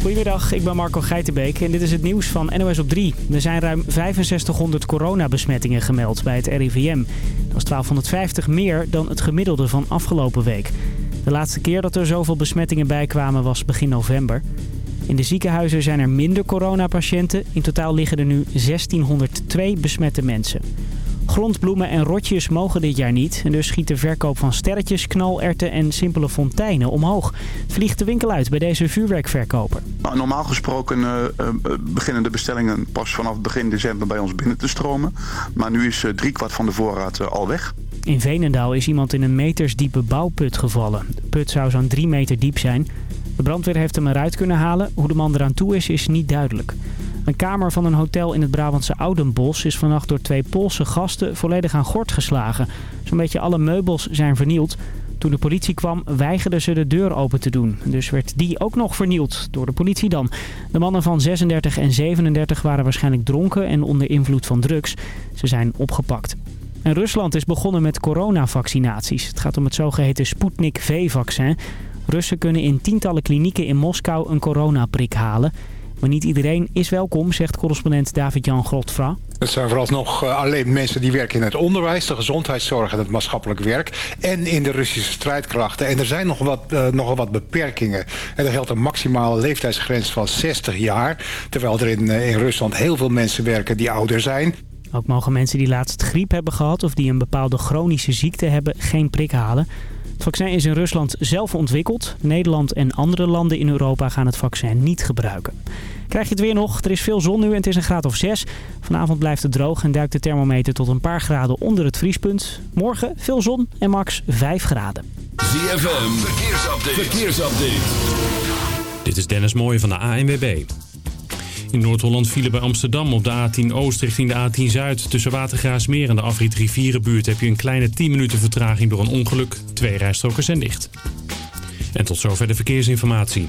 Goedemiddag, ik ben Marco Geitenbeek en dit is het nieuws van NOS op 3. Er zijn ruim 6500 coronabesmettingen gemeld bij het RIVM. Dat is 1250 meer dan het gemiddelde van afgelopen week. De laatste keer dat er zoveel besmettingen bijkwamen was begin november. In de ziekenhuizen zijn er minder coronapatiënten. In totaal liggen er nu 1602 besmette mensen. Grondbloemen en rotjes mogen dit jaar niet. En dus schiet de verkoop van sterretjes, knalerten en simpele fonteinen omhoog. Vliegt de winkel uit bij deze vuurwerkverkoper. Nou, normaal gesproken uh, beginnen de bestellingen pas vanaf begin december bij ons binnen te stromen. Maar nu is uh, driekwart van de voorraad al weg. In Veenendaal is iemand in een metersdiepe bouwput gevallen. De put zou zo'n drie meter diep zijn. De brandweer heeft hem eruit kunnen halen. Hoe de man eraan toe is, is niet duidelijk. Een kamer van een hotel in het Brabantse Oudenbos is vannacht door twee Poolse gasten volledig aan gort geslagen. Zo'n beetje alle meubels zijn vernield. Toen de politie kwam weigerden ze de deur open te doen. Dus werd die ook nog vernield door de politie dan. De mannen van 36 en 37 waren waarschijnlijk dronken en onder invloed van drugs. Ze zijn opgepakt. En Rusland is begonnen met coronavaccinaties. Het gaat om het zogeheten Sputnik V-vaccin. Russen kunnen in tientallen klinieken in Moskou een coronaprik halen. Maar niet iedereen is welkom, zegt correspondent David-Jan Grotvra. Het zijn vooralsnog eh, alleen mensen die werken in het onderwijs, de gezondheidszorg en het maatschappelijk werk. En in de Russische strijdkrachten. En er zijn nog wat, uh, nogal wat beperkingen. En er geldt een maximale leeftijdsgrens van 60 jaar. Terwijl er in, uh, in Rusland heel veel mensen werken die ouder zijn. Ook mogen mensen die laatst griep hebben gehad of die een bepaalde chronische ziekte hebben geen prik halen. Het vaccin is in Rusland zelf ontwikkeld. Nederland en andere landen in Europa gaan het vaccin niet gebruiken. Krijg je het weer nog? Er is veel zon nu en het is een graad of 6. Vanavond blijft het droog en duikt de thermometer tot een paar graden onder het vriespunt. Morgen veel zon en max 5 graden. ZFM, verkeersupdate. verkeersupdate. Dit is Dennis Mooij van de ANWB. In Noord-Holland vielen bij Amsterdam op de A10 Oost richting de A10 Zuid. Tussen Watergraasmeer en de afrit Rivierenbuurt heb je een kleine 10 minuten vertraging door een ongeluk. Twee rijstroken zijn dicht. En tot zover de verkeersinformatie.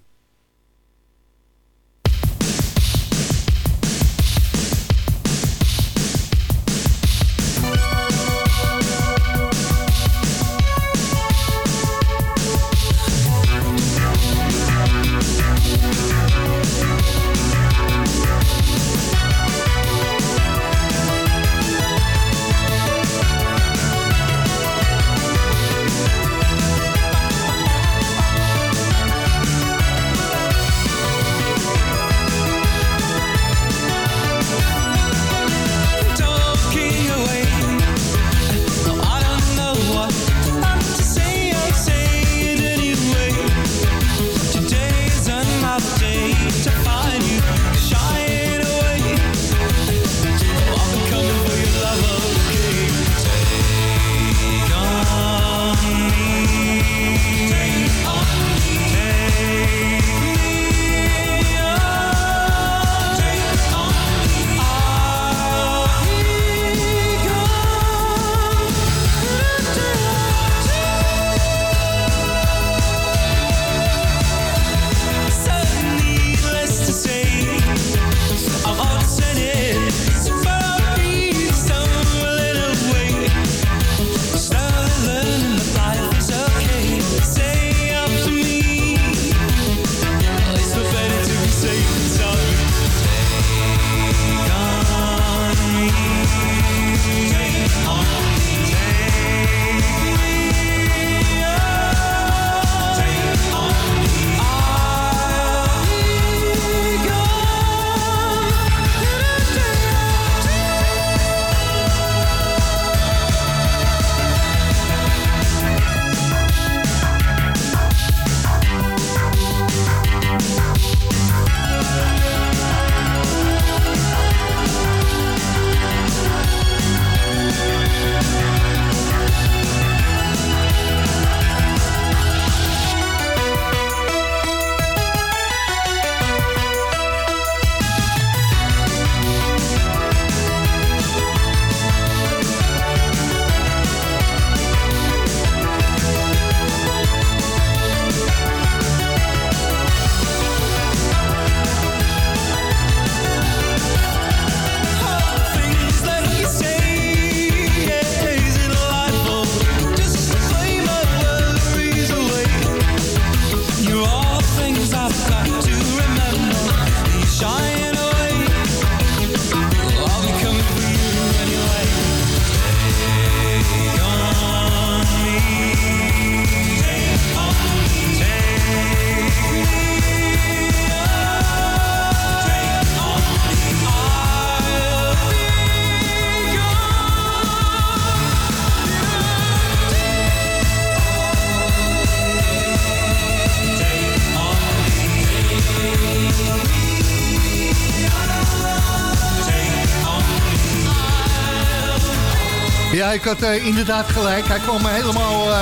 Ik had uh, inderdaad gelijk. Hij kwam helemaal uh,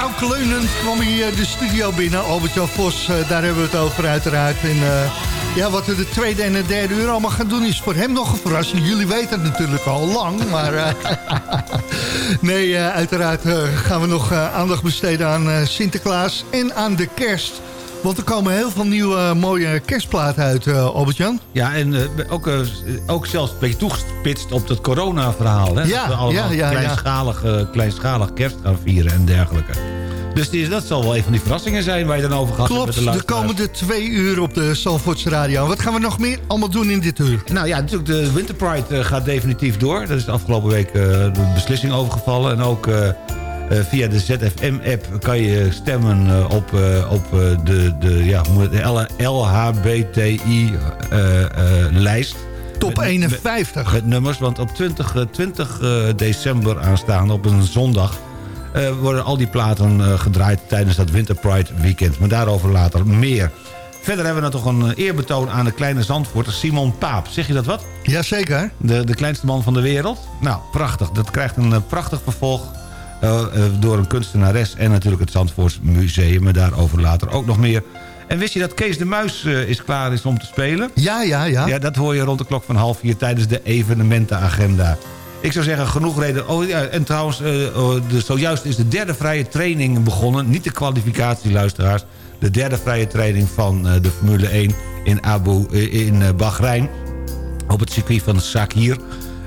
koukleunend kwam hij, de studio binnen. Albert-Jan Vos, daar hebben we het over uiteraard. En ja, wat we de tweede en de derde uur allemaal gaan doen... is voor hem nog een verrassing. Jullie weten het natuurlijk al lang, maar... nee, uiteraard gaan we nog aandacht besteden aan Sinterklaas en aan de kerst... Want er komen heel veel nieuwe eh, mooie kerstplaten uit, uh, Albert-Jan. Ja, en uh, ook, uh, ook zelfs een beetje toegespitst op het corona-verhaal. Hè? Ja, dat we allemaal ja, ja, kleinschalig, kleinschalig kerst gaan vieren en dergelijke. Dus die, dat zal wel een van die verrassingen zijn waar je dan over gaat Klopt, de de komende twee uur op de Zalvoorts Radio. Wat gaan we nog meer allemaal doen in dit uur? Nou ja, natuurlijk de Winter Pride gaat definitief door. Dat is de afgelopen week de beslissing overgevallen. En ook eh, via de ZFM-app kan je stemmen eh, op, eh, op de, de, ja, de LHBTI-lijst. Top 51. Met, nummers, want op 20, 20 december aanstaan, op een zondag... worden al die platen gedraaid tijdens dat Winter Pride weekend. Maar daarover later meer. Verder hebben we nog een eerbetoon aan de kleine Zandvoorter Simon Paap. Zeg je dat wat? Jazeker. De, de kleinste man van de wereld. Nou, prachtig. Dat krijgt een prachtig vervolg door een kunstenares en natuurlijk het Zandvoorts Museum. Maar daarover later ook nog meer. En wist je dat Kees de Muis uh, is klaar is om te spelen? Ja, ja, ja. Ja, dat hoor je rond de klok van half vier tijdens de evenementenagenda. Ik zou zeggen, genoeg reden. Oh ja, en trouwens, uh, de, zojuist is de derde vrije training begonnen. Niet de kwalificatie, luisteraars. De derde vrije training van de Formule 1 in Abu in Bahrein. Op het circuit van Sakir.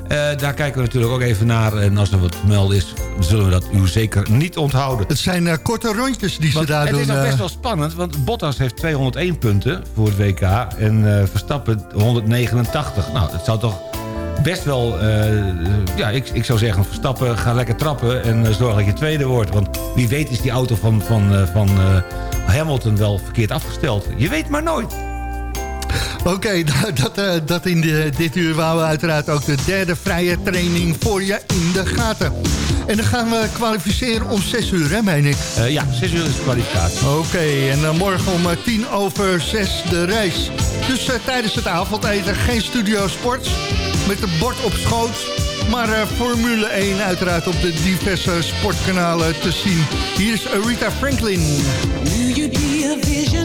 Uh, daar kijken we natuurlijk ook even naar. En als er wat melden is, zullen we dat u zeker niet onthouden. Het zijn uh, korte rondjes die want ze daar het doen. Het is nog best wel spannend, want Bottas heeft 201 punten voor het WK... en uh, Verstappen 189. Nou, het zou toch best wel... ja, ik, ik zou zeggen, Verstappen, ga lekker trappen... en zorg dat je tweede wordt. Want wie weet is die auto van, van, van Hamilton wel verkeerd afgesteld. Je weet maar nooit. Oké, dat, uh, dat in de, dit uur waren we uiteraard ook de derde vrije training voor je in de gaten. En dan gaan we kwalificeren om 6 uur, hè, meen ik? Uh, ja, 6 uur is de kwalificatie. Oké, en dan morgen om 10 over 6 de reis. Dus uh, tijdens het avondeten geen studio sports met een bord op schoot. Maar Formule 1 uiteraard op de diverse sportkanalen te zien. Hier is Aretha Franklin. Will you be a vision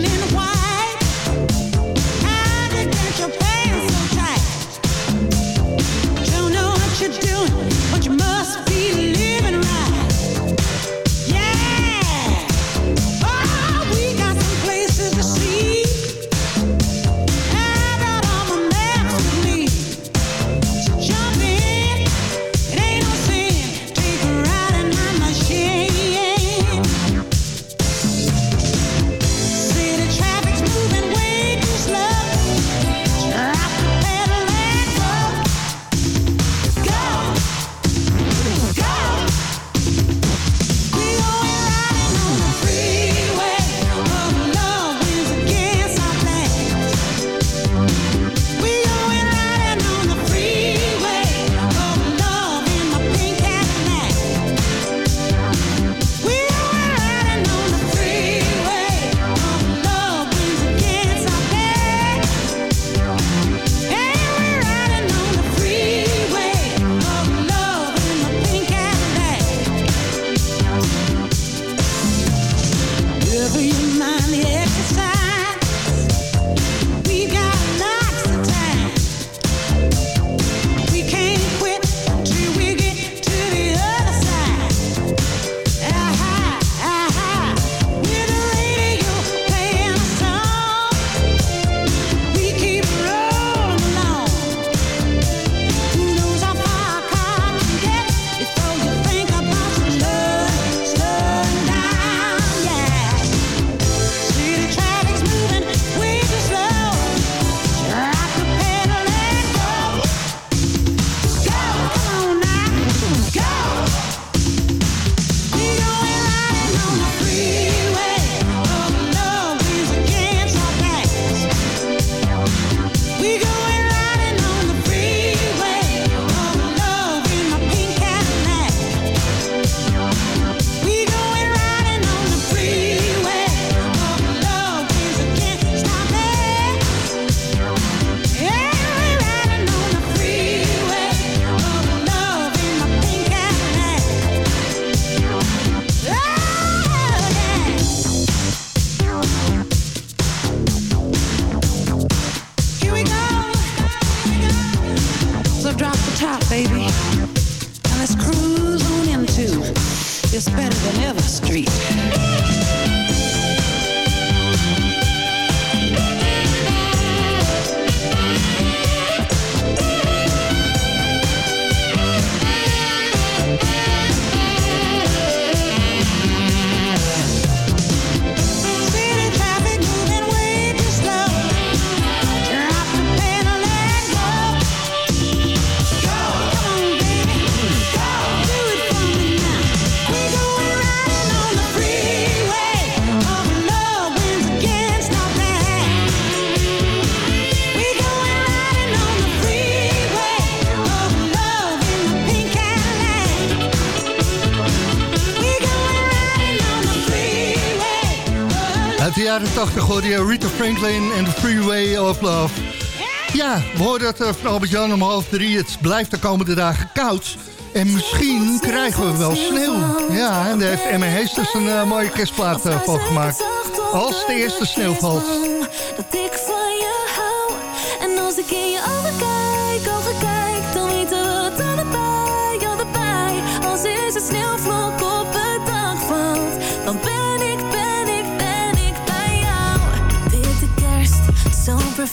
80 hoorde je Rita Franklin en The Freeway of Love. Ja, we hoorden het eh, van Albert-Jan om half drie. Het blijft de komende dagen koud. En misschien krijgen we wel sneeuw. Ja, en daar heeft Emma een eh, mooie kerstplaat eh, van gemaakt. Als de eerste sneeuw valt.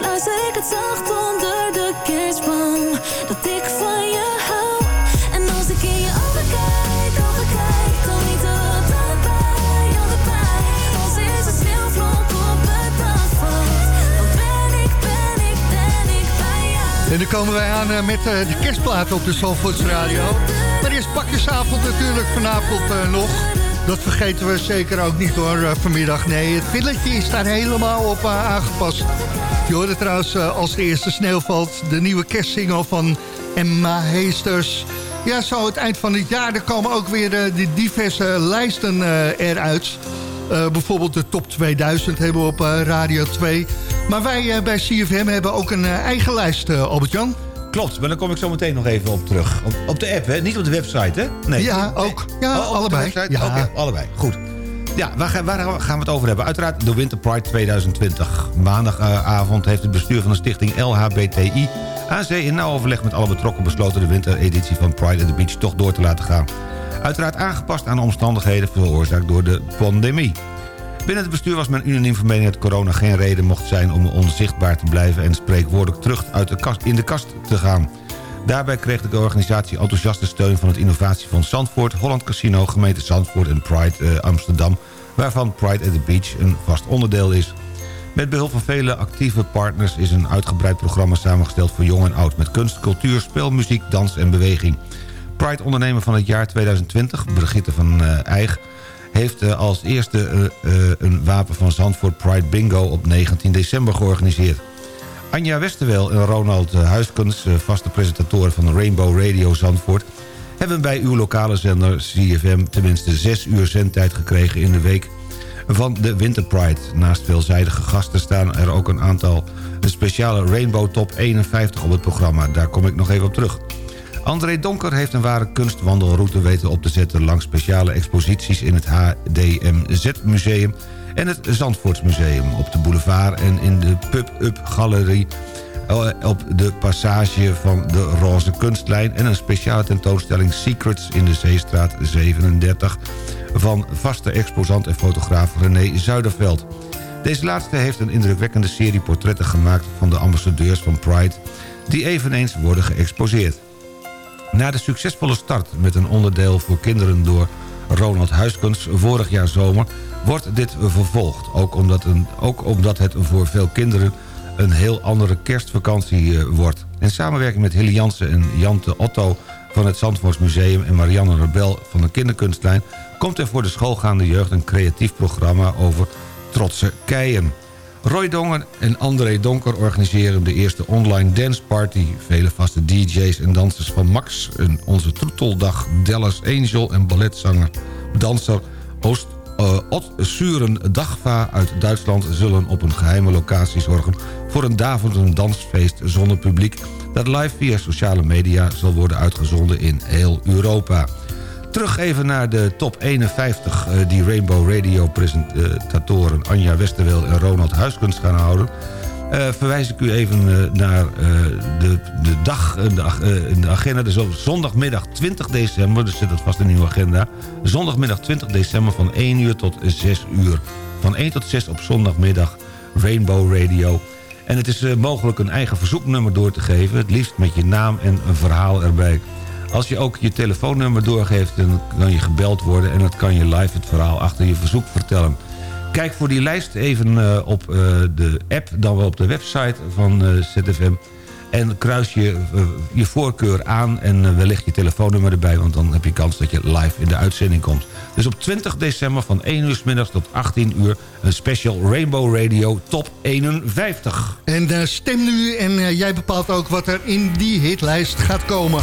Dan fluister ik het zacht onder de kerstboom, dat ik van je hou. En als ik in je ogen kijk, ogen kijk, dan weten we het allebei, allebei. Als deze sneeuwvlok op het dak valt, dan ben ik, ben ik, ben ik bij jou. En dan komen wij aan eh, met eh, de kerstplaat op de Zandvoorts Radio. Maar eerst pakjesavond natuurlijk vanavond eh, nog. Dat vergeten we zeker ook niet hoor, eh, vanmiddag. Nee, het villetje is daar helemaal op eh, aangepast. Je hoorde trouwens eh, als de eerste sneeuw valt... de nieuwe kerstsingle van Emma Heesters. Ja, zo het eind van het jaar... er komen ook weer die diverse lijsten eruit... Bijvoorbeeld de top 2000 hebben we op Radio 2. Maar wij bij CFM hebben ook een eigen lijst, Albert-Jan. Klopt, maar daar kom ik zo meteen nog even op terug. Op, op de app, hè? Niet op de website, hè? Nee. Ja, ook. Ja, Oh, allebei. Ja. Oké, allebei. Goed. Ja, waar, ga- waar gaan we het over hebben? Uiteraard de Winter Pride 2020. Maandagavond heeft het bestuur van de stichting LHBTI... aan zee in nauw overleg met alle betrokken besloten... de wintereditie van Pride at the Beach toch door te laten gaan. Uiteraard aangepast aan de omstandigheden veroorzaakt door de pandemie. Binnen het bestuur was men unaniem van mening dat corona geen reden mocht zijn... om onzichtbaar te blijven en spreekwoordelijk terug uit de kast, in de kast te gaan. Daarbij kreeg de organisatie enthousiaste steun van het Innovatiefonds Zandvoort... Holland Casino, gemeente Zandvoort en Pride eh, Amsterdam... waarvan Pride at the Beach een vast onderdeel is. Met behulp van vele actieve partners is een uitgebreid programma samengesteld voor jong en oud... met kunst, cultuur, spel, muziek, dans en beweging. Pride Ondernemer van het jaar 2020, Brigitte van Eijg... heeft uh, als eerste uh, een Wapen van Zandvoort Pride Bingo op 19 december georganiseerd. Anja Westerwel en Ronald Huiskens, vaste presentatoren van Rainbow Radio Zandvoort... hebben bij uw lokale zender CFM tenminste 6 uur zendtijd gekregen in de week van de Winter Pride. Naast veelzijdige gasten staan er ook een aantal speciale Rainbow Top 51 op het programma. Daar kom ik nog even op terug. André Donker heeft een ware kunstwandelroute weten op te zetten... langs speciale exposities in het HDMZ-museum en het Zandvoortsmuseum. Op de boulevard en in de Pub-Up Galerie op de passage van de Roze Kunstlijn... en een speciale tentoonstelling Secrets in de Zeestraat 37... van vaste exposant en fotograaf René Zuiderveld. Deze laatste heeft een indrukwekkende serie portretten gemaakt... van de ambassadeurs van Pride... die eveneens worden geëxposeerd. Na de succesvolle start met een onderdeel voor kinderen door Ronald Huiskens vorig jaar zomer... wordt dit vervolgd, ook omdat, een, ook omdat het voor veel kinderen een heel andere kerstvakantie uh, wordt. In samenwerking met Hilly Jansen en Jante Otto van het Zandvoortsmuseum... en Marianne Rebel van de Kinderkunstlijn... komt er voor de schoolgaande jeugd een creatief programma over trotse keien. Roy Dongen en André Donker organiseren de eerste online danceparty. Vele vaste DJ's en dansers van Max... en onze troeteldag Dallas Angel en balletzanger... danser Oost uh, Ot Suren Dagva uit Duitsland zullen op een geheime locatie zorgen... voor een daverend dansfeest zonder publiek... dat live via sociale media zal worden uitgezonden in heel Europa. Terug even naar de top 51 uh, die Rainbow Radio presentatoren Anja Westerwel en Ronald Huiskens gaan houden. Uh, verwijs ik u even uh, naar de, de dag in de, de, agenda. Dus op zondagmiddag 20 december, dus zit het vast in uw agenda. Zondagmiddag 20 december van 1 uur tot 6 uur. Van 1 tot 6 op zondagmiddag Rainbow Radio. En het is mogelijk een eigen verzoeknummer door te geven. Het liefst met je naam en een verhaal erbij. Als je ook je telefoonnummer doorgeeft, dan kan je gebeld worden... en dan kan je live het verhaal achter je verzoek vertellen. Kijk voor die lijst even uh, op uh, de app, dan wel op de website van uh, ZFM. En kruis je je voorkeur aan en wellicht je telefoonnummer erbij... want dan heb je kans dat je live in de uitzending komt. Dus op 20 december van 1 uur s middags tot 18 uur... een special Rainbow Radio Top 51. En stem nu en jij bepaalt ook wat er in die hitlijst gaat komen.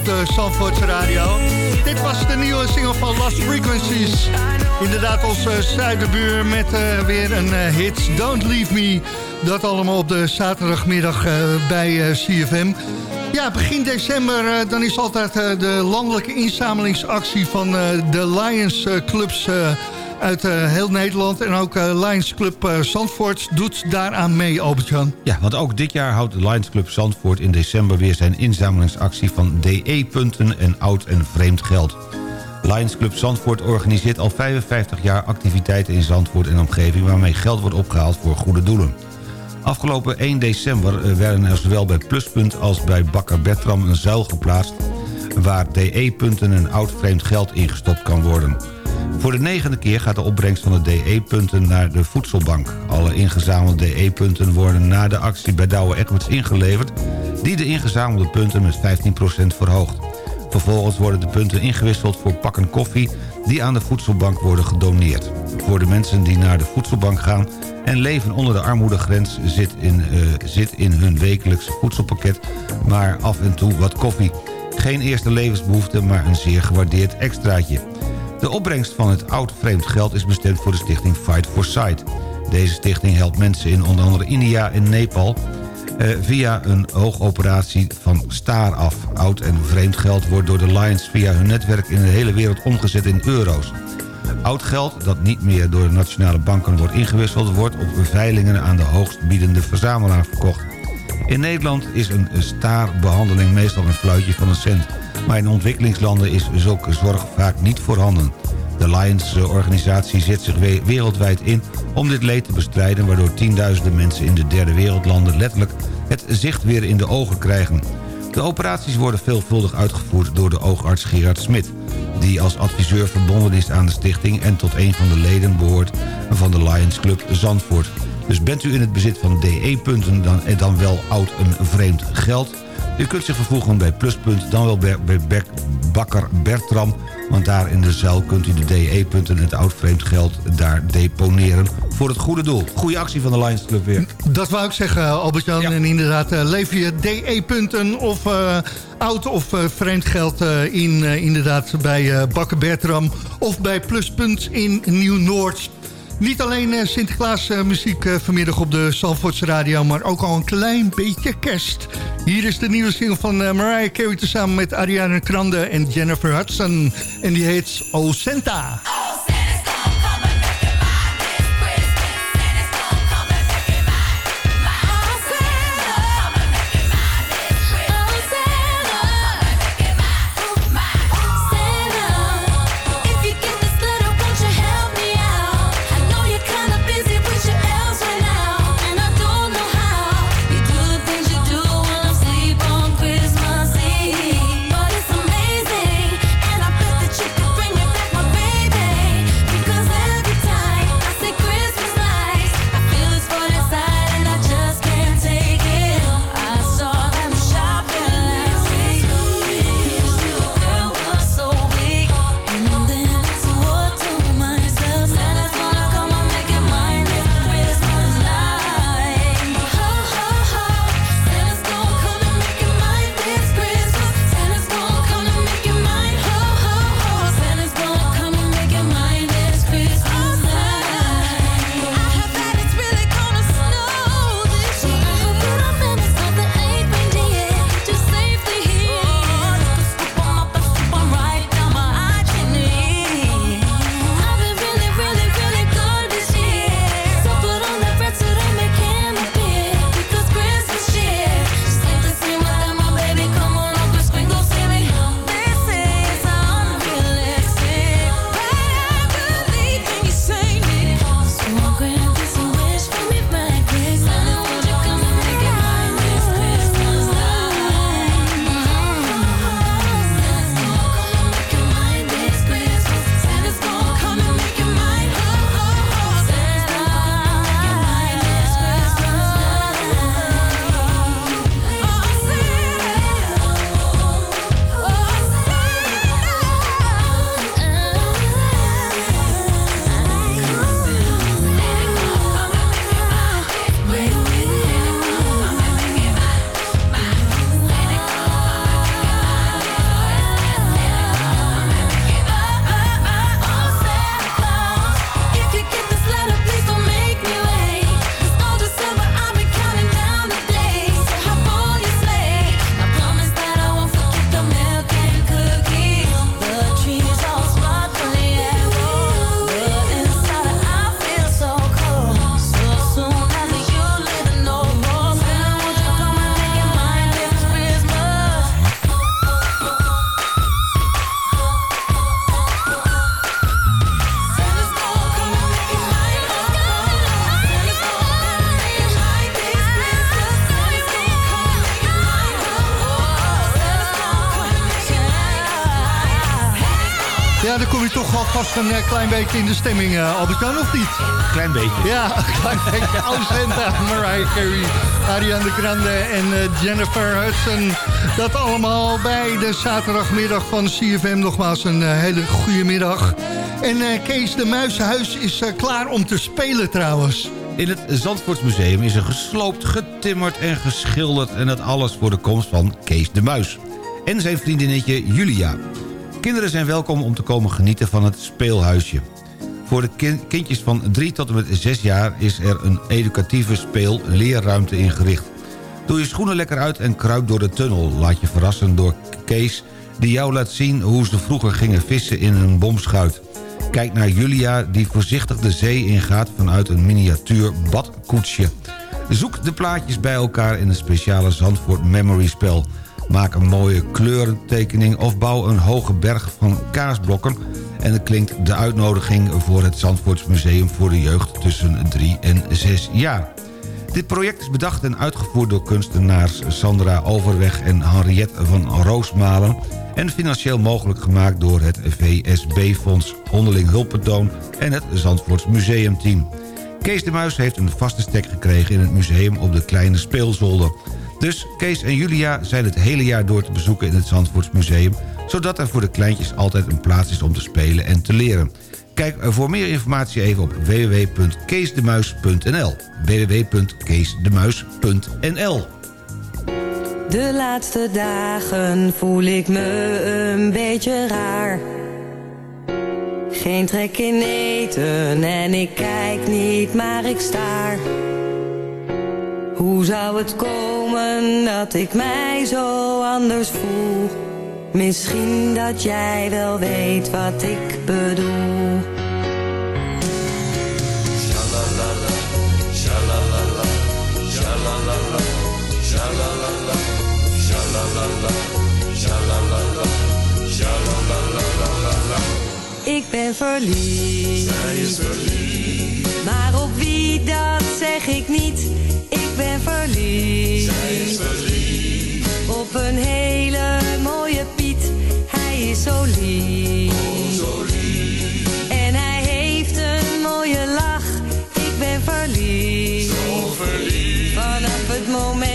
op de Zandvoorts Radio. Dit was de nieuwe single van Last Frequencies. Inderdaad, onze zuidenbuur met eh, weer een eh, hit, Don't Leave Me. Dat allemaal op de zaterdagmiddag eh, bij CFM. Ja, begin december dan is altijd de landelijke inzamelingsactie van de Lions Clubs uit eh, heel Nederland. En ook eh, Lions Club eh, Zandvoort doet daaraan mee, Albertjan. Ja, want ook dit jaar houdt Lions Club Zandvoort in december... weer zijn inzamelingsactie van DE-punten en oud en vreemd geld. Lions Club Zandvoort organiseert al 55 jaar activiteiten in Zandvoort en omgeving... waarmee geld wordt opgehaald voor goede doelen. Afgelopen 1 december werden er zowel bij Pluspunt als bij Bakker Bertram een zuil geplaatst... waar DE-punten en oud vreemd geld ingestopt kan worden... Voor de negende keer gaat de opbrengst van de DE-punten naar de voedselbank. Alle ingezamelde DE-punten worden na de actie bij Douwe Egberts ingeleverd... die de ingezamelde punten met 15% verhoogt. Vervolgens worden de punten ingewisseld voor pakken koffie... die aan de voedselbank worden gedoneerd. Voor de mensen die naar de voedselbank gaan en leven onder de armoedegrens... zit in, eh, zit in hun wekelijkse voedselpakket maar af en toe wat koffie. Geen eerste levensbehoefte, maar een zeer gewaardeerd extraatje. De opbrengst van het oud vreemd geld is bestemd voor de stichting Fight for Sight. Deze stichting helpt mensen in onder andere India en Nepal... eh, via een hoogoperatie van staar af. Oud en vreemd geld wordt door de Lions via hun netwerk in de hele wereld omgezet in euro's. Oud geld dat niet meer door de nationale banken wordt ingewisseld... wordt op veilingen aan de hoogstbiedende verzamelaar verkocht. In Nederland is een staarbehandeling meestal een fluitje van een cent. Maar in ontwikkelingslanden is zulke zorg vaak niet voorhanden. De Lions-organisatie zet zich we- wereldwijd in om dit leed te bestrijden... waardoor tienduizenden mensen in de derde wereldlanden letterlijk het zicht weer in de ogen krijgen. De operaties worden veelvuldig uitgevoerd door de oogarts Gerard Smit... die als adviseur verbonden is aan de stichting... en tot een van de leden behoort van de Lions Club Zandvoort. Dus bent u in het bezit van DE-punten dan, en dan wel oud een vreemd geld... u kunt zich vervoegen bij Pluspunt, dan wel bij Bek- Bakker Bertram... want daar in de zaal kunt u de DE-punten en het oud vreemd geld daar deponeren... voor het goede doel. Goede actie van de Lions Club weer. Dat wou ik zeggen, Albert-Jan. En inderdaad, eh, lever je DE-punten of eh, oud of eh, vreemd geld eh, in... eh, inderdaad bij eh Bakker Bertram of bij Pluspunt in Nieuw-Noord. Niet alleen eh, Sinterklaas eh, muziek eh, vanmiddag op de Zalvoorts Radio... maar ook al een klein beetje kerst. Hier is de nieuwe single van Mariah Carey... tezamen met Ariana Grande en Jennifer Hudson. En die heet O Santa. Een eh, klein beetje in de stemming, eh Albert-Jan, of niet? Klein beetje. Ja, een klein beetje. Santa, Mariah Carey, Ariana Grande en eh, Jennifer Hudson. Dat allemaal bij de zaterdagmiddag van CFM. Nogmaals een hele goede middag. En Kees de Muizenhuis is klaar om te spelen trouwens. In het Zandvoortsmuseum is er gesloopt, getimmerd en geschilderd... en dat alles voor de komst van Kees de Muis. En zijn vriendinnetje Julia. Kinderen zijn welkom om te komen genieten van het speelhuisje. Voor de kin- kindjes van 3 tot en met 6 jaar is er een educatieve speel-leerruimte ingericht. Doe je schoenen lekker uit en kruip door de tunnel. Laat je verrassen door Kees die jou laat zien hoe ze vroeger gingen vissen in een bomschuit. Kijk naar Julia die voorzichtig de zee ingaat vanuit een miniatuur badkoetsje. Zoek de plaatjes bij elkaar in een speciale Zandvoort Memory spel. Maak een mooie kleurentekening of bouw een hoge berg van kaasblokken... en dan klinkt de uitnodiging voor het Zandvoortsmuseum voor de jeugd tussen 3 en 6 jaar. Dit project is bedacht en uitgevoerd door kunstenaars Sandra Overweg en Henriette van Roosmalen... en financieel mogelijk gemaakt door het VSB-fonds Onderling Hulpentoon en het Zandvoorts Museumteam. Kees de Muis heeft een vaste stek gekregen in het museum op de kleine speelzolder. Dus Kees en Julia zijn het hele jaar door te bezoeken in het Zandvoorts Museum... zodat er voor de kleintjes altijd een plaats is om te spelen en te leren. Kijk voor meer informatie even op www.keesdemuis.nl www.keesdemuis.nl De laatste dagen voel ik me een beetje raar. Geen trek in eten en ik kijk niet, maar ik staar. Hoe zou het komen dat ik mij zo anders voel? Misschien dat jij wel weet wat ik bedoel. Ik ben verliefd. Zij is verliefd. Maar op wie dat zeg ik niet. Ik ben verliefd. Zij is verliefd. Op een hele mooie Piet. Hij is zo lief. zo lief. En hij heeft een mooie lach. Ik ben verliefd. Zo verliefd. Vanaf het moment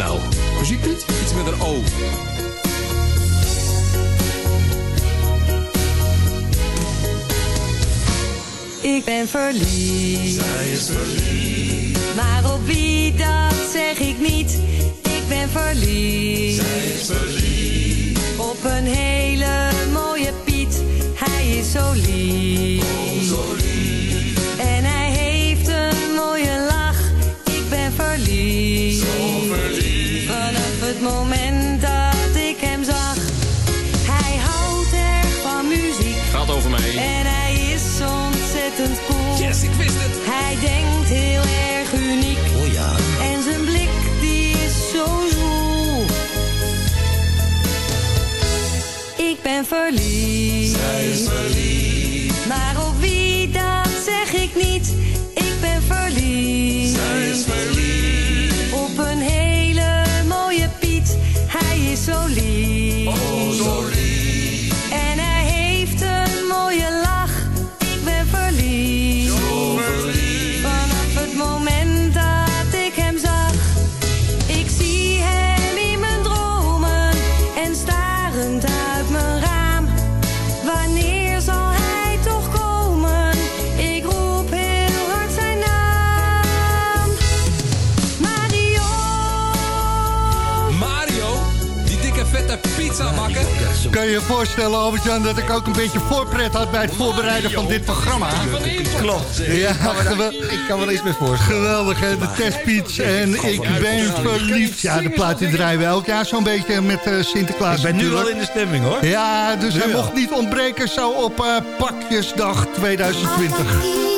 nou? Muziekpiet? Iets met een O. Ik ben verliefd. Zij is verliefd. Maar op wie dat zeg ik niet. Ik ben verliefd. Zij is verliefd. Op een hele mooie Piet. Hij is zo lief. zo lief. Het moment dat ik hem zag. Hij houdt erg van muziek. Gaat over mij. En hij is ontzettend cool. Yes, ik wist het. Hij denkt heel erg uniek. Oh ja. En zijn blik die is zo zwoel. Ik ben verliefd. Zij is verliefd. Kan je je voorstellen, Albert-Jan, dat ik ook een beetje voorpret had bij het voorbereiden van dit programma? Klopt. Ja, ik, kan me daar- gewel- ik kan me er iets mee voorstellen. Geweldig, hè? De testpiets en ik ben verliefd. Ja, de plaat die draaien we elk jaar zo'n beetje met eh, Sinterklaas. Ik ben nu al in de stemming hoor. Ja, dus hij mocht niet ontbreken zo op eh, Pakjesdag 2020.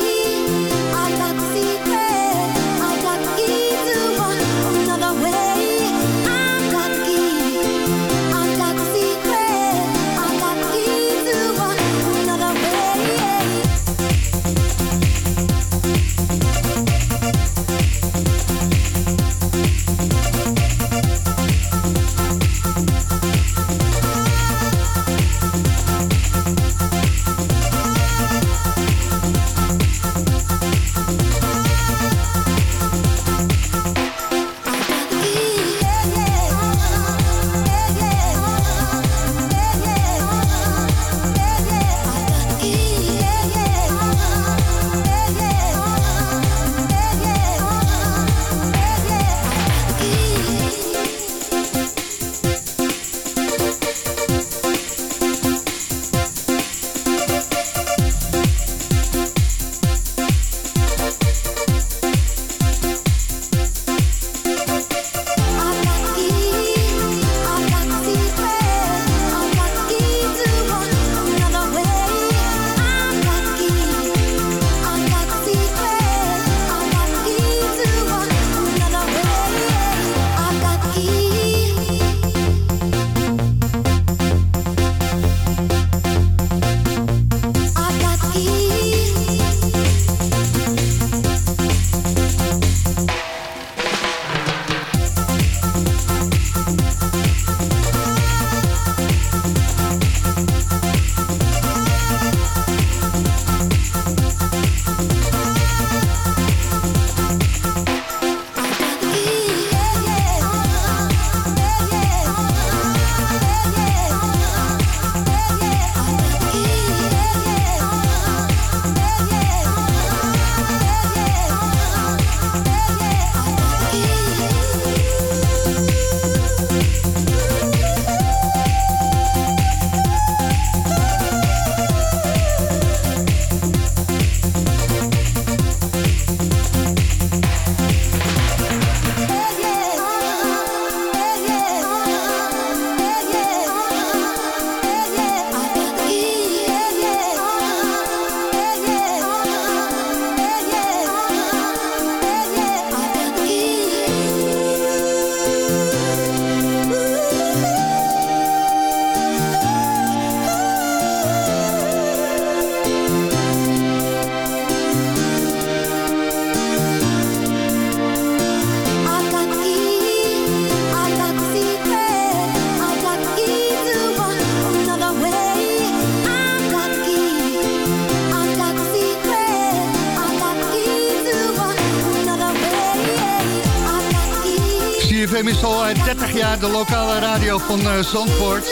Van eh, Zandvoort.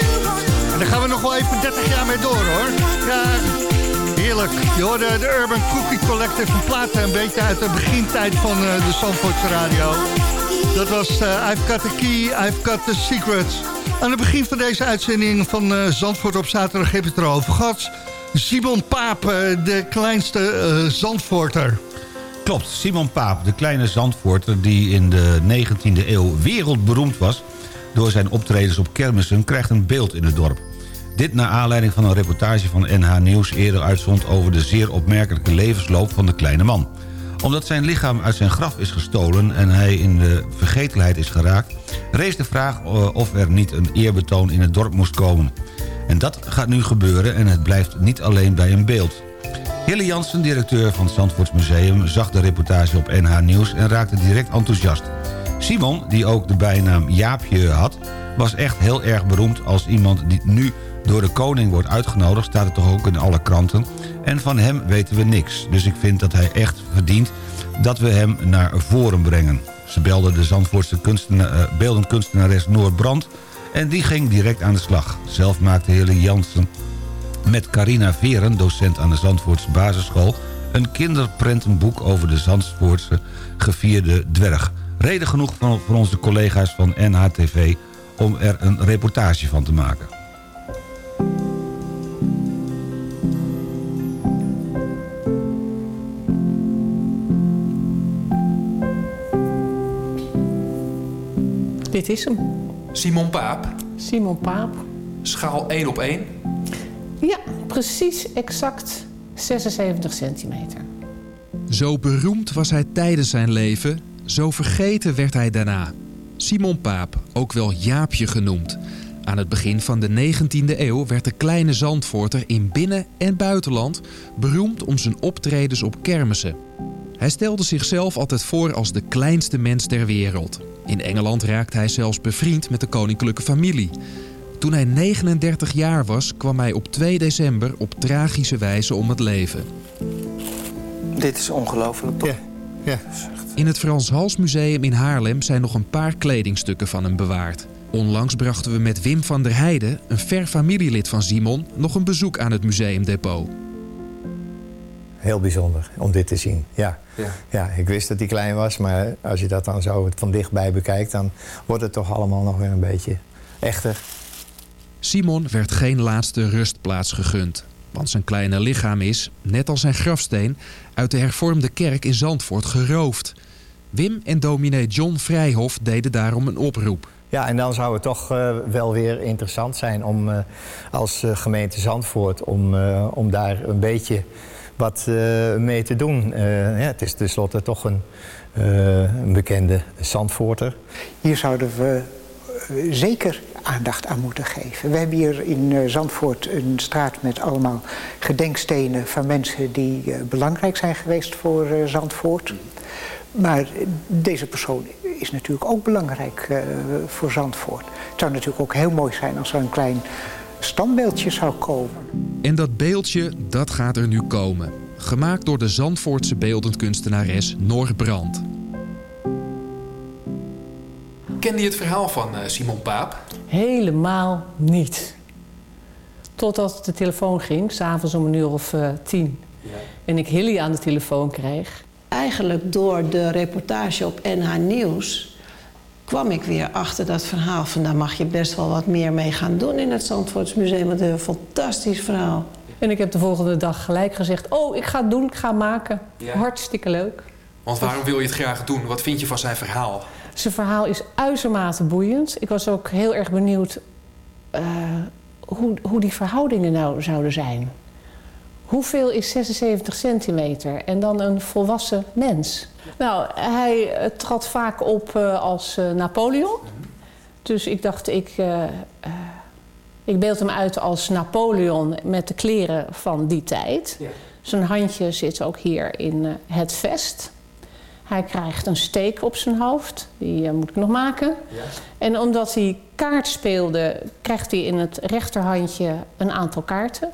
En daar gaan we nog wel even 30 jaar mee door hoor. Ja, heerlijk. Je de Urban Cookie Collective van platen een beetje uit de begintijd van eh, de Zandvoortse radio. Dat was eh, I've Got the Key, I've Got the Secret. Aan het begin van deze uitzending van eh, Zandvoort op zaterdag heb je het erover gehad. Simon Paap, eh, de kleinste eh, Zandvoorter. Klopt, Simon Paap, de kleine Zandvoorter... die in de 19e eeuw wereldberoemd was... door zijn optredens op kermissen... krijgt een beeld in het dorp. Dit naar aanleiding van een reportage van NH Nieuws... eerder uitzond over de zeer opmerkelijke levensloop van de kleine man. Omdat zijn lichaam uit zijn graf is gestolen... en hij in de vergetelheid is geraakt... rees de vraag eh, of er niet een eerbetoon in het dorp moest komen. En dat gaat nu gebeuren en het blijft niet alleen bij een beeld. Hille Jansen, directeur van het Zandvoorts Museum... zag de reportage op NH Nieuws en raakte direct enthousiast. Simon, die ook de bijnaam Jaapje had... was echt heel erg beroemd als iemand die nu door de koning wordt uitgenodigd... staat het toch ook in alle kranten. En van hem weten we niks. Dus ik vind dat hij echt verdient dat we hem naar voren brengen. Ze belde de Zandvoortse kunstena eh, beeldend kunstenares Noor Brandt... en die ging direct aan de slag. Zelf maakte Hille Jansen met Carina Veren, docent aan de Zandvoortse basisschool... een kinderprentenboek over de Zandvoortse gevierde dwerg. Reden genoeg voor onze collega's van NHTV om er een reportage van te maken. Dit is hem. Simon Paap, Simon Paap. schaal 1 op 1. Ja, precies exact 76 centimeter. Zo beroemd was hij tijdens zijn leven, zo vergeten werd hij daarna. Simon Paap, ook wel Jaapje genoemd. Aan het begin van de 19e eeuw werd de kleine Zandvoorter in binnen- en buitenland beroemd om zijn optredens op kermissen. Hij stelde zichzelf altijd voor als de kleinste mens ter wereld. In Engeland raakte hij zelfs bevriend met de koninklijke familie. Toen hij 39 jaar was, kwam hij op 2 december op tragische wijze om het leven. Dit is ongelooflijk, toch? Ja. In het Frans Hals Museum in Haarlem zijn nog een paar kledingstukken van hem bewaard. Onlangs brachten we met Wim van der Heijden, een ver familielid van Simon, nog een bezoek aan het museumdepot. Heel bijzonder om dit te zien, ja. Ja. ja. ik wist dat hij klein was, maar als je dat dan zo van dichtbij bekijkt... dan wordt het toch allemaal nog weer een beetje echter. Simon werd geen laatste rustplaats gegund. Want zijn kleine lichaam is, net als zijn grafsteen, uit de hervormde kerk in Zandvoort geroofd. Wim en dominee John Vrijhof deden daarom een oproep. Ja, en dan zou het toch eh, wel weer interessant zijn om eh, als eh, gemeente Zandvoort... Om, eh, om daar een beetje wat eh, mee te doen. Eh, ja, het is tenslotte toch een, eh, een bekende Zandvoorter. Hier zouden we zeker aandacht aan moeten geven. We hebben hier in eh, Zandvoort een straat met allemaal gedenkstenen van mensen die eh, belangrijk zijn geweest voor eh, Zandvoort. Maar deze persoon is natuurlijk ook belangrijk voor Zandvoort. Het zou natuurlijk ook heel mooi zijn als er een klein standbeeldje zou komen. En dat beeldje, dat gaat er nu komen. Gemaakt door de Zandvoortse beeldend kunstenares Noor Brandt. Kende je het verhaal van eh, Simon Paap? Helemaal niet. Totdat de telefoon ging, s'avonds om een uur of eh, tien. En ik Hilly aan de telefoon kreeg. Eigenlijk door de reportage op NH Nieuws kwam ik weer achter dat verhaal van daar mag je best wel wat meer mee gaan doen in het Zandvoortsmuseum. Wat een fantastisch verhaal. En ik heb de volgende dag gelijk gezegd: Oh, ik ga het doen, ik ga het maken. Ja. Hartstikke leuk. Want waarom wil je het graag doen? Wat vind je van zijn verhaal? Zijn verhaal is uitermate boeiend. Ik was ook heel erg benieuwd eh, hoe, hoe die verhoudingen nou zouden zijn. Hoeveel is 76 centimeter en dan een volwassen mens? Nou, hij eh, trad vaak op eh, als Napoleon. Dus ik dacht, ik, ik beeld hem uit als Napoleon met de kleren van die tijd. Zijn handje zit ook hier in het vest. Hij krijgt een steek op zijn hoofd. Die eh, moet ik nog maken. En omdat hij kaart speelde, krijgt hij in het rechterhandje een aantal kaarten.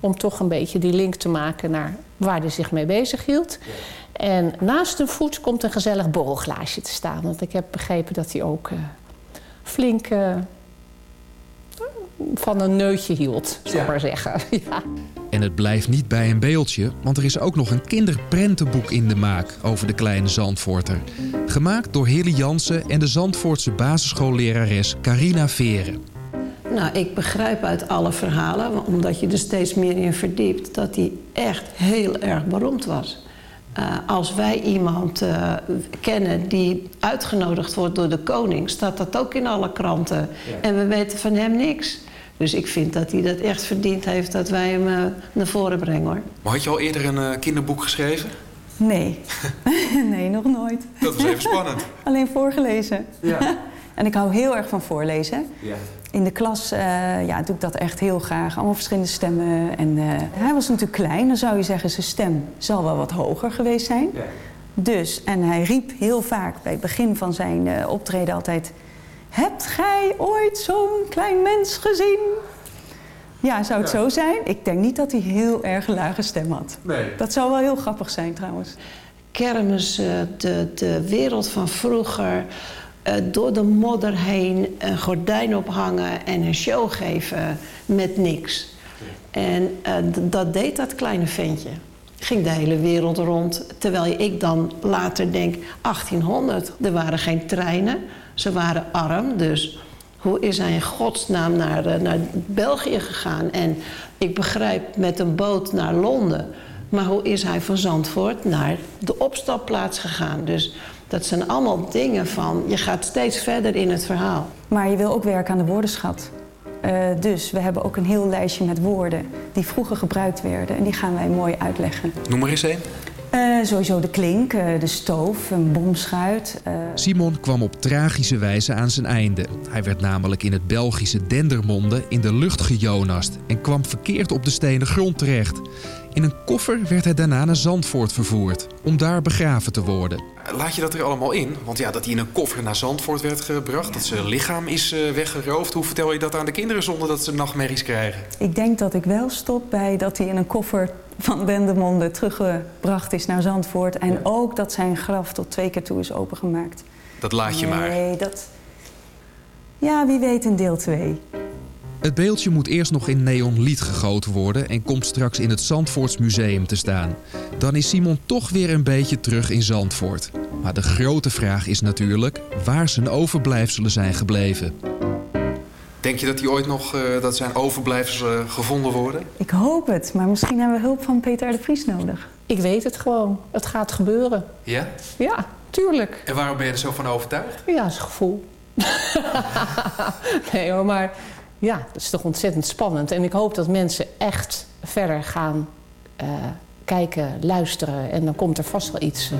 Om toch een beetje die link te maken naar waar hij zich mee bezig hield. En naast de voet komt een gezellig borrelglaasje te staan. Want ik heb begrepen dat hij ook eh, flink eh, van een neutje hield, zal ik maar zeggen. Ja. En het blijft niet bij een beeldje, want er is ook nog een kinderprentenboek in de maak over de kleine Zandvoorter. Gemaakt door Hilly Jansen en de Zandvoortse basisschoollerares Carina Veren. Nou, ik begrijp uit alle verhalen, omdat je er steeds meer in verdiept, dat hij echt heel erg beroemd was. Eh, als wij iemand eh, kennen die uitgenodigd wordt door de koning, staat dat ook in alle kranten. En we weten van hem niks. Dus ik vind dat hij dat echt verdiend heeft dat wij hem eh, naar voren brengen hoor. Maar had je al eerder een eh, kinderboek geschreven? Nee. nee, nog nooit. Dat was even spannend. Alleen voorgelezen. Ja. en ik hou heel erg van voorlezen. Ja. In de klas eh, ja, doe ik dat echt heel graag. Allemaal verschillende stemmen. En, eh, hij was natuurlijk klein. Dan zou je zeggen, zijn stem zal wel wat hoger geweest zijn. Dus, en hij riep heel vaak bij het begin van zijn eh, optreden altijd... Hebt gij ooit zo'n klein mens gezien? Ja, zou het Ja. zo zijn? Ik denk niet dat hij heel erg een lage stem had. Nee. Dat zou wel heel grappig zijn trouwens. kermis, eh, de, de wereld van vroeger. eh, door de modder heen een gordijn ophangen en een show geven met niks. En eh, dat deed dat kleine ventje. Ging de hele wereld rond. Terwijl ik dan later denk, 1800, er waren geen treinen. Ze waren arm, dus hoe is hij in godsnaam naar, eh, naar België gegaan? En ik begrijp met een boot naar Londen. Maar hoe is hij van Zandvoort naar de opstapplaats gegaan? Dus dat zijn allemaal dingen van, je gaat steeds verder in het verhaal. Maar je wil ook werken aan de woordenschat. Eh, dus we hebben ook een heel lijstje met woorden die vroeger gebruikt werden. En die gaan wij mooi uitleggen. Noem maar eens één. Eh, sowieso de klink, eh, de stoof, een bomschuit. eh, Simon kwam op tragische wijze aan zijn einde. Hij werd namelijk in het Belgische Dendermonde in de lucht gejonast... en kwam verkeerd op de stenen grond terecht. In een koffer werd hij daarna naar Zandvoort vervoerd... om daar begraven te worden. Laat je dat er allemaal in? Want ja, dat hij in een koffer naar Zandvoort werd gebracht, dat zijn lichaam is eh, weggeroofd. Hoe vertel je dat aan de kinderen zonder dat ze nachtmerries krijgen? ik denk dat ik wel stop bij dat hij in een koffer van Dendermonde teruggebracht is naar Zandvoort. En ook dat zijn graf tot twee keer toe is opengemaakt. Dat laat je maar. Nee, dat... Ja, wie weet in deel 2. Het beeldje moet eerst nog in neonlied gegoten worden... en komt straks in het Zandvoorts Museum te staan. Dan is Simon toch weer een beetje terug in Zandvoort. Maar de grote vraag is natuurlijk waar zijn overblijfselen zijn gebleven. Denk je dat hij ooit nog, eh, dat zijn overblijfselen gevonden worden? Ik hoop het, maar misschien hebben we hulp van Peter de Vries nodig. Ik weet het gewoon. Het gaat gebeuren. Ja? Ja, tuurlijk. En waarom ben je er zo van overtuigd? Ja, is gevoel. nee hoor, maar ja, dat is toch ontzettend spannend. En ik hoop dat mensen echt verder gaan eh, kijken, luisteren. En dan komt er vast wel iets eh,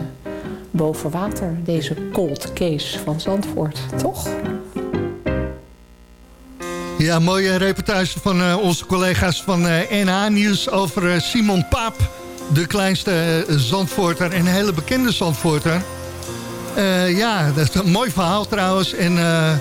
boven water. Deze cold case van Zandvoort, toch? Ja, mooie reportage van eh, onze collega's van eh NH Nieuws over eh, Simon Paap. De kleinste eh, Zandvoorter en hele bekende Zandvoorter. Eh, ja, dat is een mooi verhaal trouwens. En eh,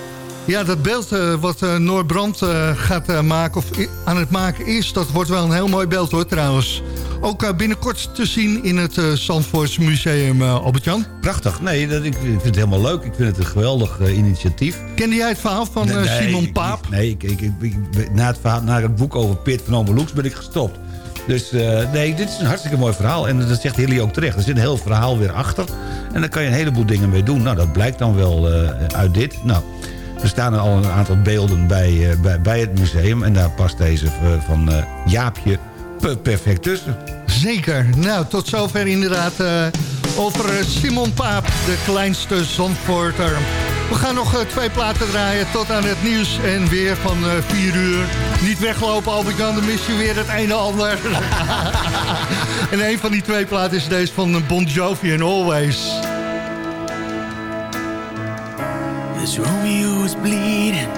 ja, dat beeld eh, wat eh Noordbrand eh, gaat maken, of aan het maken is... dat wordt wel een heel mooi beeld hoor trouwens. Ook binnenkort te zien in het Zandvoorts Museum, Albert-Jan. Prachtig. Nee, dat, ik vind het helemaal leuk. Ik vind het een geweldig initiatief. Kende jij het verhaal van Simon Paap? Nee, ik, ik, ik, ik- na, het verhaal, na het boek over Pit van Ome Loeks ben ik gestopt. Dus nee, dit is een hartstikke mooi verhaal. En dat zegt Hilly ook terecht. Er zit een heel verhaal weer achter. En daar kan je een heleboel dingen mee doen. Nou, dat blijkt dan wel uit dit. Nou, er staan er al een aantal beelden bij, eh, bij, bij het museum. En daar past deze eh, van eh, Jaapje per- perfect tussen. Zeker. Nou, tot zover inderdaad over Simon Paap, de kleinste Zandvoorter. We gaan nog twee platen draaien tot aan het nieuws en weer van 4 uur. Niet weglopen, Albert-Jan, dan mis je weer het een en ander. en een van die twee platen is deze van Bon Jovi en Always. This Romeo is bleeding,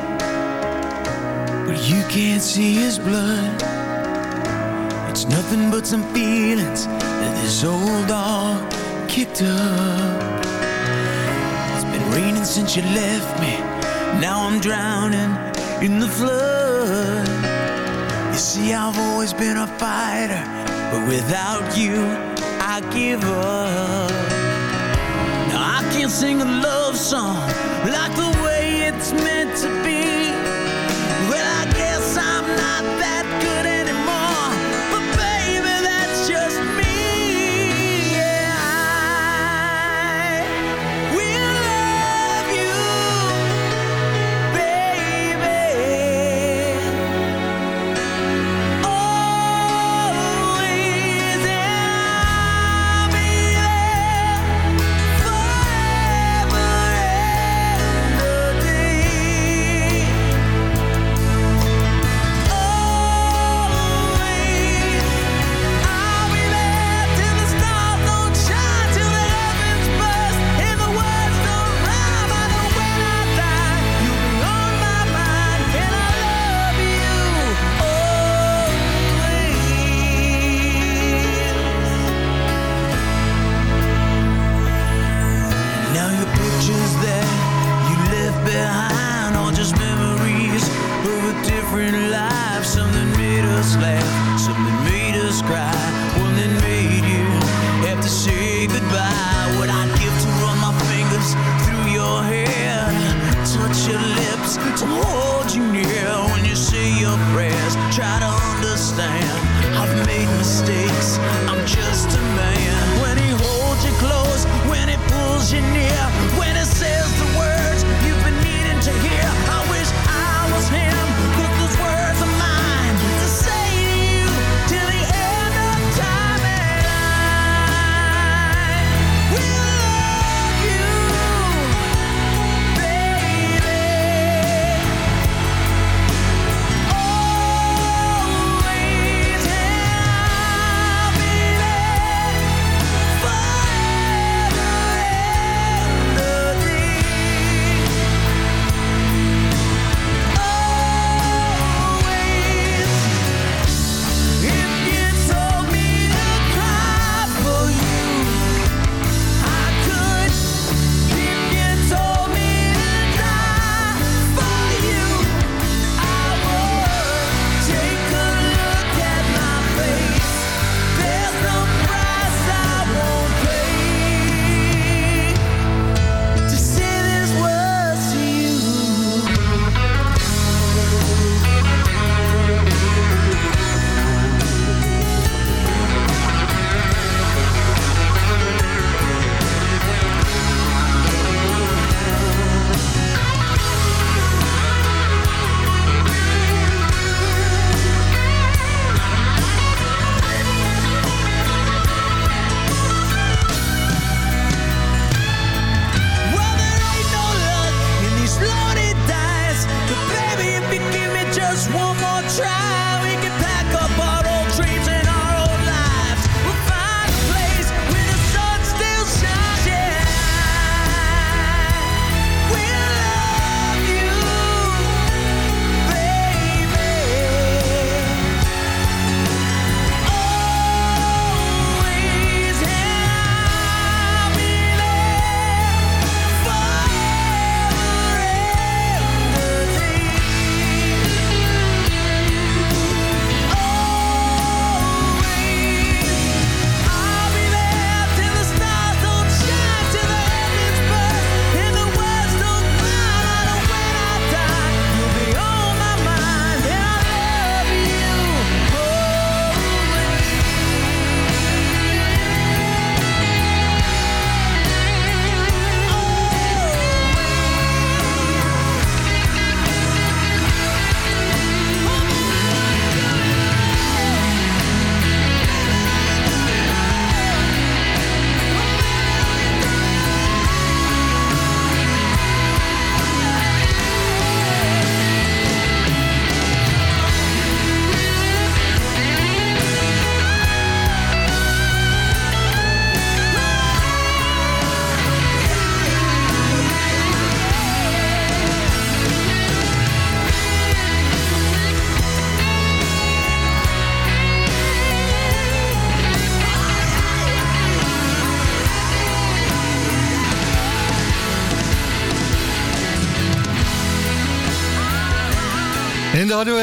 but you can't see his blood. It's nothing but some feelings that this old dog kicked up. It's been raining since you left me. Now I'm drowning in the flood. You see, I've always been a fighter, but without you, I give up. Now I can't sing alone song. Like the way it's meant to I've made mistakes, I'm just a man. When he holds you close, when he pulls you near, when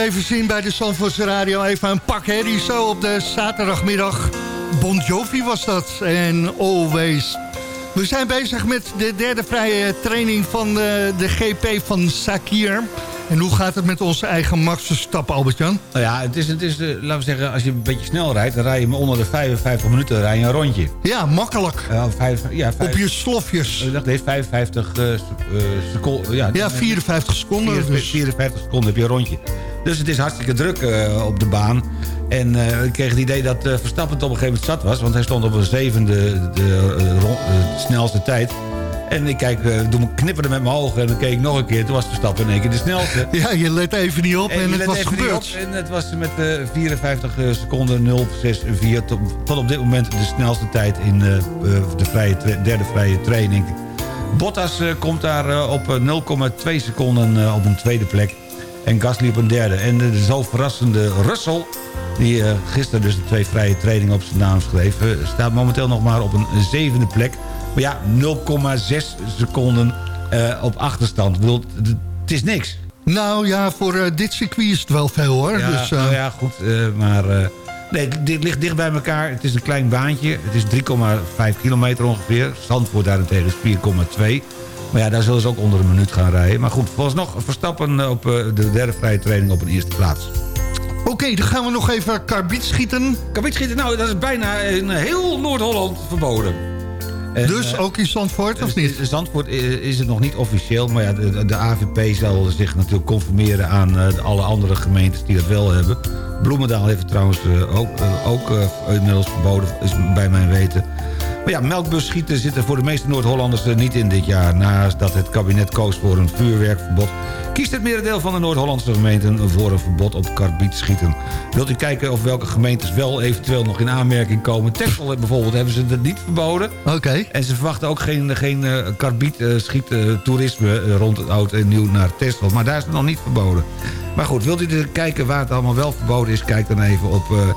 even zien bij de Sanfors Radio. Even een pak herrie zo op de zaterdagmiddag. Bon Jovi was dat en Always. We zijn bezig met de derde vrije training van eh, de, de GP van Sakir. En hoe gaat het met onze eigen Max Verstappen, Albert-Jan? Nou ja, het is, het is eh, laten we zeggen, als je een beetje snel rijdt... dan rij je onder de 55 minuten rij je een rondje. Ja, makkelijk. Ja, vijf, ja, vijf, Op je slofjes. Ik dacht, nee, 55 eh, seconden. Ja, Ja, 54 seconden. 54, Dus. 54 seconden heb je een rondje. Dus het is hartstikke druk eh, op de baan. En eh, ik kreeg het idee dat eh, Verstappen op een gegeven moment zat was. Want hij stond op een zevende de, de snelste tijd. En ik kijk, eh, doe me knipperde met mijn ogen. En dan keek ik nog een keer. Toen was Verstappen in één keer de snelste. Ja, je let even niet op en, het was gebeurd. En het was met eh 54 seconden 064 tot, tot op dit moment de snelste tijd in eh, eh, de vrije derde vrije training. Bottas eh, komt daar eh, op eh, 0,2 seconden eh, op een tweede plek. En Gasly op een derde. En de zo verrassende Russell, die eh, gisteren dus de twee vrije trainingen op zijn naam schreef... eh, staat momenteel nog maar op een zevende plek. Maar ja, 0,6 seconden eh, op achterstand. Ik bedoel, het is niks. Nou ja, voor eh, dit circuit is het wel veel hoor. Ja, dus, eh, nou ja, goed. maar nee, dit ligt dicht bij elkaar. Het is een klein baantje. Het is 3,5 kilometer ongeveer. Zandvoort daarentegen is 4,2. Maar ja, daar zullen ze ook onder een minuut gaan rijden. Maar goed, vooralsnog Verstappen eh, op de derde vrije training op een eerste plaats. Oké, dan gaan we nog even karbiet schieten. Karbiet schieten, nou, dat is bijna in heel Noord-Holland verboden. Dus eh, ook in Zandvoort, of niet? In Zandvoort is het nog niet officieel, maar ja, de, de AVP zal zich natuurlijk conformeren aan eh, alle andere gemeentes die dat wel hebben. Bloemendaal heeft het trouwens eh, ook, eh, ook eh, inmiddels verboden, is bij mijn weten. Maar ja, melkbusschieten zit er voor de meeste Noord-Hollanders er niet in dit jaar. Naast dat het kabinet koos voor een vuurwerkverbod... kiest het merendeel van de Noord-Hollandse gemeenten voor een verbod op karbietschieten. Wilt u kijken of welke gemeentes wel eventueel nog in aanmerking komen? Texel bijvoorbeeld hebben ze het niet verboden. Oké. En ze verwachten ook geen, geen uh, karbietschiettoerisme rond het oud en nieuw naar Texel. Maar daar is het nog niet verboden. Maar goed, wilt u kijken waar het allemaal wel verboden is... kijk dan even op... eh,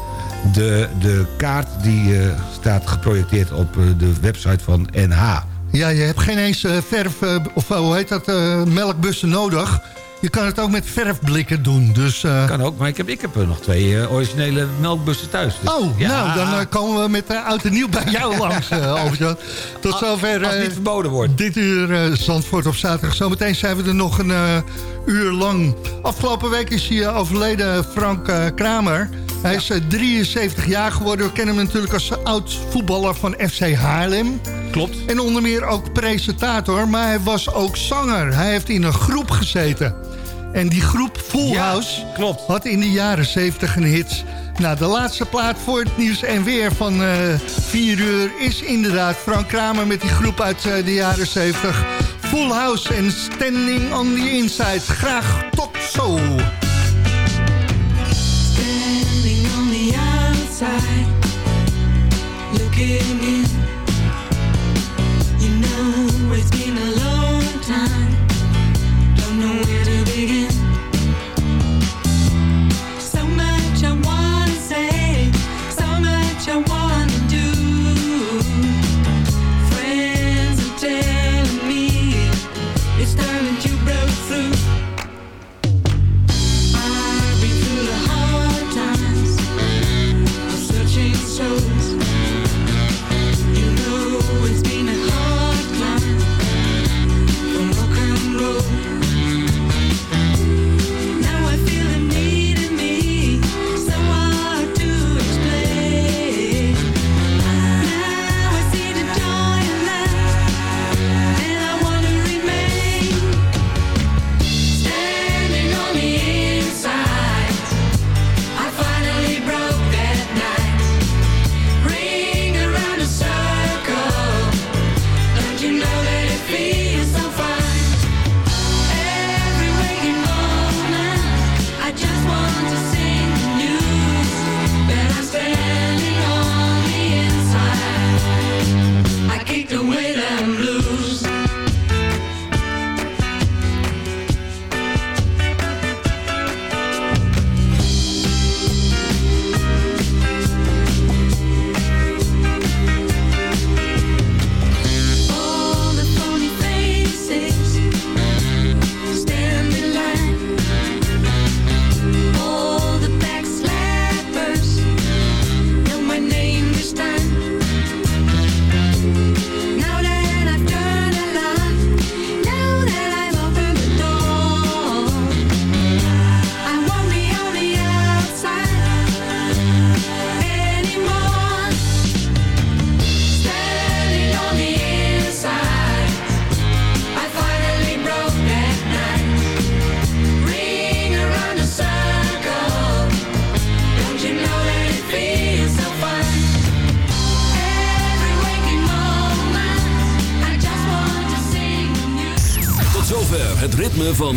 de, de kaart die eh, staat geprojecteerd op eh, de website van NH. Ja, je hebt geen eens eh, verf, of hoe heet dat, melkbussen nodig. Je kan het ook met verfblikken doen. Dus, Kan ook, maar ik heb, ik heb er nog twee originele melkbussen thuis. Dus- Oh, Ja. nou, dan komen we met uh, oud en nieuw bij jou langs, Albert-Jan. Tot zover Als niet verboden wordt. dit uur Zandvoort op zaterdag. Zometeen zijn we er nog een uur lang. Afgelopen week is hij eh, overleden, Frank Kramer. Hij is eh, 73 jaar geworden. We kennen hem natuurlijk als oud voetballer van FC Haarlem. Klopt. En onder meer ook presentator, maar hij was ook zanger. Hij heeft in een groep gezeten. En die groep Full House klopt. had in de jaren 70 een hit. Nou, de laatste plaat voor het nieuws en weer van 4 uur is inderdaad Frank Kramer met die groep uit uh, de jaren 70. Full House en Standing on the Inside. Graag tot zo. Looking in.